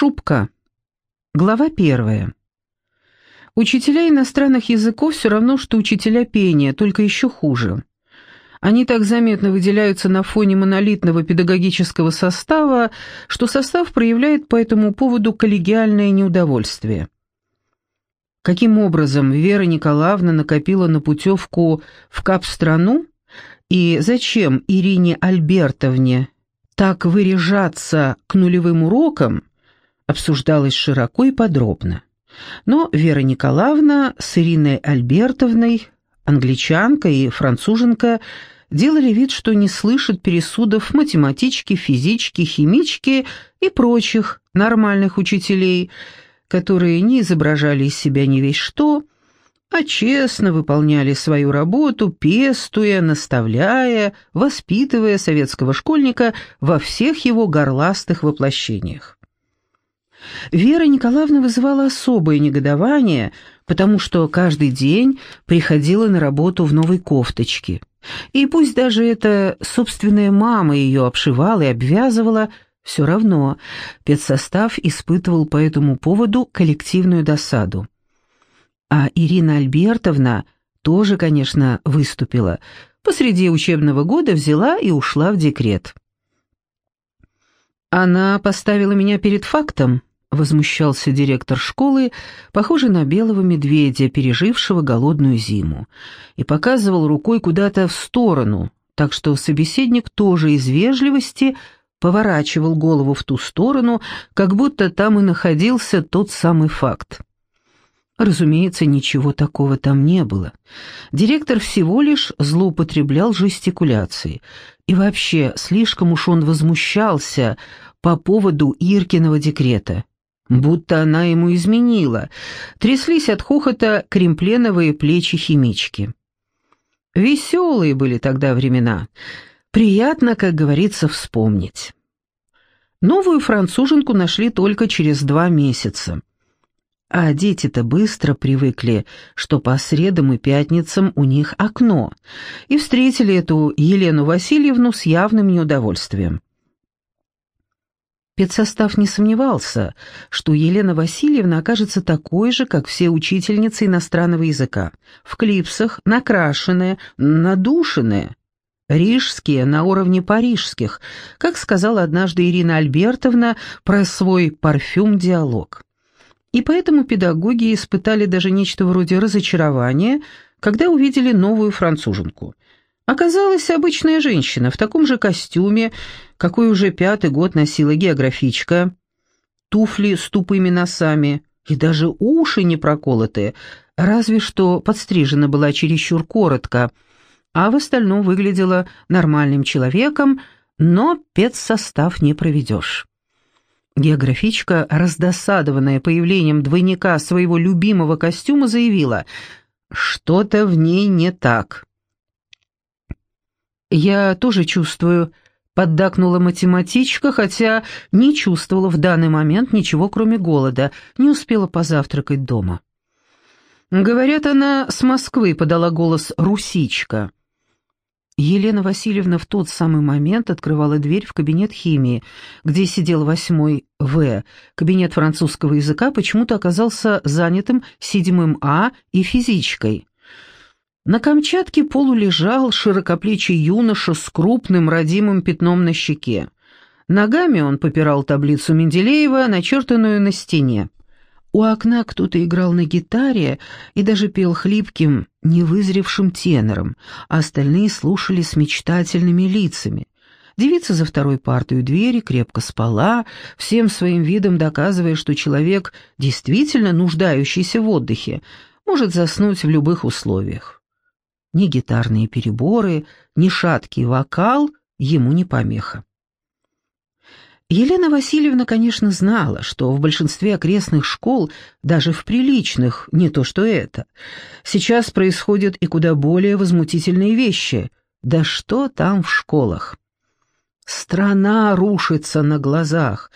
Шубка. Глава первая. Учителя иностранных языков все равно, что учителя пения, только еще хуже. Они так заметно выделяются на фоне монолитного педагогического состава, что состав проявляет по этому поводу коллегиальное неудовольствие. Каким образом Вера Николаевна накопила на путевку в Кап-страну и зачем Ирине Альбертовне так выряжаться к нулевым урокам, обсуждалось широко и подробно. Но Вера Николаевна с Ириной Альбертовной, англичанка и француженка, делали вид, что не слышат пересудов математички, физички, химички и прочих нормальных учителей, которые не изображали из себя ни весь что, а честно выполняли свою работу, пестуя, наставляя, воспитывая советского школьника во всех его горластых воплощениях. Вера Николаевна вызывала особое негодование, потому что каждый день приходила на работу в новой кофточке. И пусть даже эта собственная мама ее обшивала и обвязывала, все равно педсостав испытывал по этому поводу коллективную досаду. А Ирина Альбертовна тоже, конечно, выступила. Посреди учебного года взяла и ушла в декрет. Она поставила меня перед фактом, возмущался директор школы, похожий на белого медведя, пережившего голодную зиму, и показывал рукой куда-то в сторону, так что собеседник тоже из вежливости поворачивал голову в ту сторону, как будто там и находился тот самый факт. Разумеется, ничего такого там не было. Директор всего лишь злоупотреблял жестикуляцией. И вообще, слишком уж он возмущался по поводу Иркиного декрета будто она ему изменила. Тряслись от хохота кремпленовые плечи химички. Веселые были тогда времена. Приятно, как говорится, вспомнить. Новую француженку нашли только через два месяца. А дети-то быстро привыкли, что по средам и пятницам у них окно, и встретили эту Елену Васильевну с явным неудовольствием. Педсостав не сомневался, что Елена Васильевна окажется такой же, как все учительницы иностранного языка. В клипсах, накрашенная, надушенная. Рижские на уровне парижских, как сказала однажды Ирина Альбертовна про свой парфюм-диалог. И поэтому педагоги испытали даже нечто вроде разочарования, когда увидели новую француженку – Оказалась обычная женщина в таком же костюме, какой уже пятый год носила географичка, туфли с тупыми носами и даже уши не проколотые, разве что подстрижена была чересчур коротко, а в остальном выглядела нормальным человеком, но педсостав не проведешь. Географичка, раздосадованная появлением двойника своего любимого костюма, заявила, что-то в ней не так. «Я тоже чувствую», — поддакнула математичка, хотя не чувствовала в данный момент ничего, кроме голода, не успела позавтракать дома. «Говорят, она с Москвы», — подала голос Русичка. Елена Васильевна в тот самый момент открывала дверь в кабинет химии, где сидел восьмой В. Кабинет французского языка почему-то оказался занятым седьмым А и физичкой. На Камчатке полулежал широкоплечий юноша с крупным родимым пятном на щеке. Ногами он попирал таблицу Менделеева, начертанную на стене. У окна кто-то играл на гитаре и даже пел хлипким, невызревшим тенором, а остальные слушали с мечтательными лицами. Девица за второй партой у двери крепко спала, всем своим видом доказывая, что человек, действительно нуждающийся в отдыхе, может заснуть в любых условиях. Ни гитарные переборы, ни шаткий вокал ему не помеха. Елена Васильевна, конечно, знала, что в большинстве окрестных школ, даже в приличных, не то что это, сейчас происходят и куда более возмутительные вещи. Да что там в школах? Страна рушится на глазах.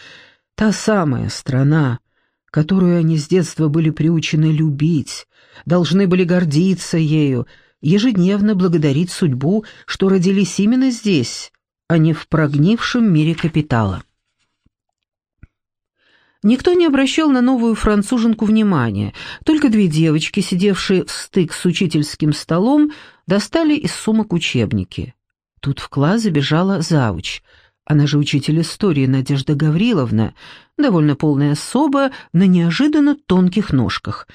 Та самая страна, которую они с детства были приучены любить, должны были гордиться ею, ежедневно благодарить судьбу, что родились именно здесь, а не в прогнившем мире капитала. Никто не обращал на новую француженку внимания, только две девочки, сидевшие в стык с учительским столом, достали из сумок учебники. Тут в класс забежала завуч. Она же учитель истории Надежда Гавриловна, довольно полная особа, на неожиданно тонких ножках.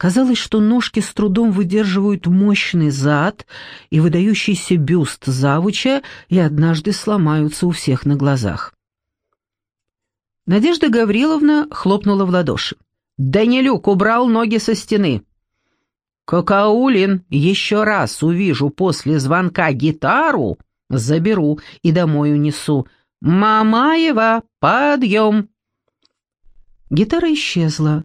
Казалось, что ножки с трудом выдерживают мощный зад и выдающийся бюст завуча и однажды сломаются у всех на глазах. Надежда Гавриловна хлопнула в ладоши. «Данилюк убрал ноги со стены». «Кокаулин, еще раз увижу после звонка гитару, заберу и домой унесу. Мамаева, подъем!» Гитара исчезла.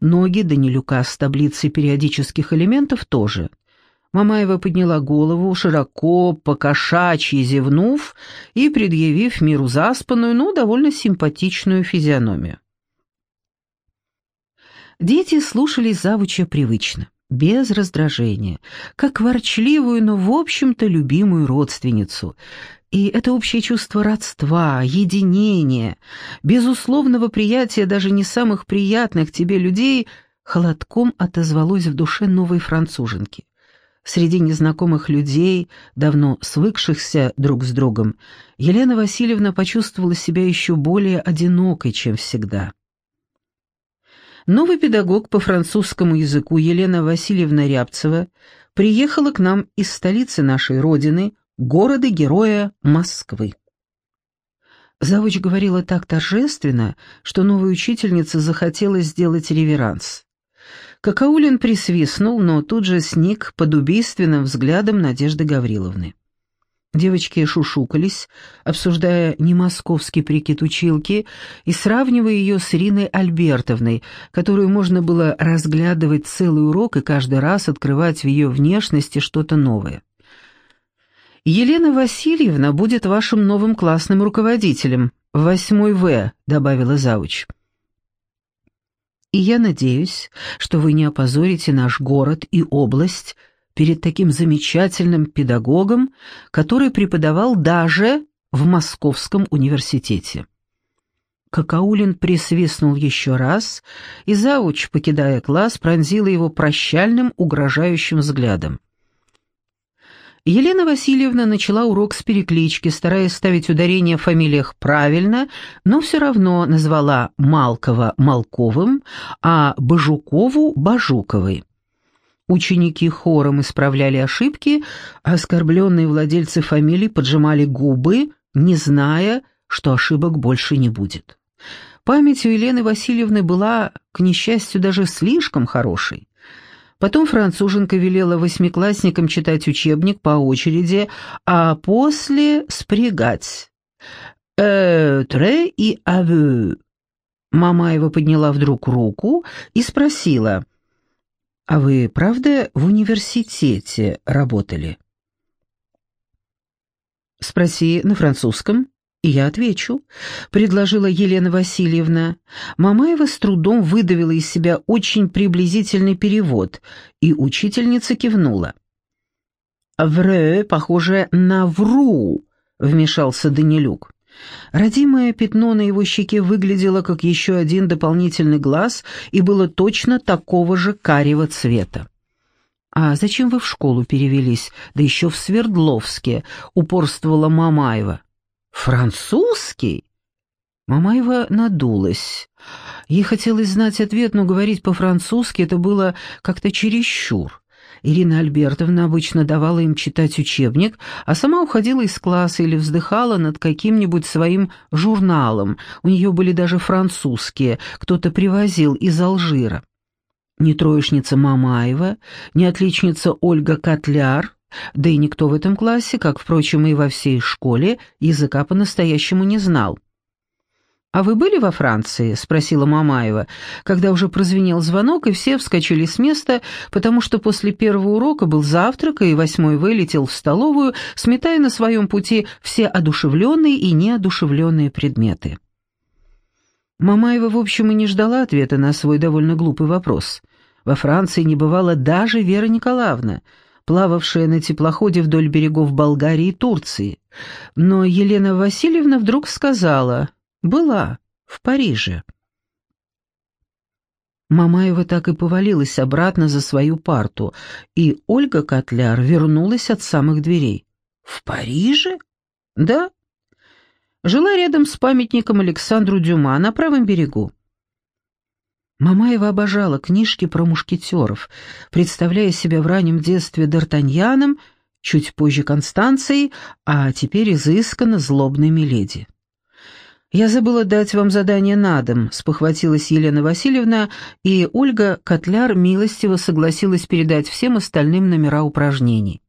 Ноги Данилюка с таблицей периодических элементов тоже. Мамаева подняла голову, широко, покошачьи зевнув и предъявив миру заспанную, но довольно симпатичную физиономию. Дети слушали завуча привычно без раздражения, как ворчливую, но, в общем-то, любимую родственницу. И это общее чувство родства, единения, безусловного приятия даже не самых приятных тебе людей холодком отозвалось в душе новой француженки. Среди незнакомых людей, давно свыкшихся друг с другом, Елена Васильевна почувствовала себя еще более одинокой, чем всегда. Новый педагог по французскому языку Елена Васильевна Рябцева приехала к нам из столицы нашей Родины, города-героя Москвы. Завуч говорила так торжественно, что новой учительнице захотелось сделать реверанс. Какаулин присвистнул, но тут же сник под убийственным взглядом Надежды Гавриловны. Девочки шушукались, обсуждая не московский прикид училки и сравнивая ее с Ириной Альбертовной, которую можно было разглядывать целый урок и каждый раз открывать в ее внешности что-то новое. «Елена Васильевна будет вашим новым классным руководителем, восьмой В», — добавила Завуч. «И я надеюсь, что вы не опозорите наш город и область», перед таким замечательным педагогом, который преподавал даже в Московском университете. Какаулин присвистнул еще раз, и зауч, покидая класс, пронзила его прощальным, угрожающим взглядом. Елена Васильевна начала урок с переклички, стараясь ставить ударение в фамилиях правильно, но все равно назвала Малкова Малковым, а Бажукову Бажуковой. Ученики хором исправляли ошибки, а оскорбленные владельцы фамилий поджимали губы, не зная, что ошибок больше не будет. Память у Елены Васильевны была, к несчастью, даже слишком хорошей. Потом француженка велела восьмиклассникам читать учебник по очереди, а после спрягать. «Э, тре и авю». Мамаева подняла вдруг руку и спросила – «А вы, правда, в университете работали?» «Спроси на французском, я отвечу», — предложила Елена Васильевна. Мамаева с трудом выдавила из себя очень приблизительный перевод, и учительница кивнула. «Вре, похоже на вру», — вмешался Данилюк. Родимое пятно на его щеке выглядело как еще один дополнительный глаз и было точно такого же карего цвета. «А зачем вы в школу перевелись, да еще в Свердловске?» — упорствовала Мамаева. «Французский?» Мамаева надулась. Ей хотелось знать ответ, но говорить по-французски это было как-то чересчур. Ирина Альбертовна обычно давала им читать учебник, а сама уходила из класса или вздыхала над каким-нибудь своим журналом. У нее были даже французские, кто-то привозил из Алжира. Ни троечница Мамаева, ни отличница Ольга Котляр, да и никто в этом классе, как, впрочем, и во всей школе, языка по-настоящему не знал. «А вы были во Франции?» — спросила Мамаева, когда уже прозвенел звонок, и все вскочили с места, потому что после первого урока был завтрак, и восьмой вылетел в столовую, сметая на своем пути все одушевленные и неодушевленные предметы. Мамаева, в общем, и не ждала ответа на свой довольно глупый вопрос. Во Франции не бывала даже Вера Николаевна, плававшая на теплоходе вдоль берегов Болгарии и Турции. Но Елена Васильевна вдруг сказала «Была, в Париже». Мамаева так и повалилась обратно за свою парту, и Ольга Котляр вернулась от самых дверей. «В Париже?» «Да». Жила рядом с памятником Александру Дюма на правом берегу. Мамаева обожала книжки про мушкетеров, представляя себя в раннем детстве Д'Артаньяном, чуть позже Констанцией, а теперь изысканно злобной Миледи. «Я забыла дать вам задание на дом», — спохватилась Елена Васильевна, и Ольга Котляр милостиво согласилась передать всем остальным номера упражнений.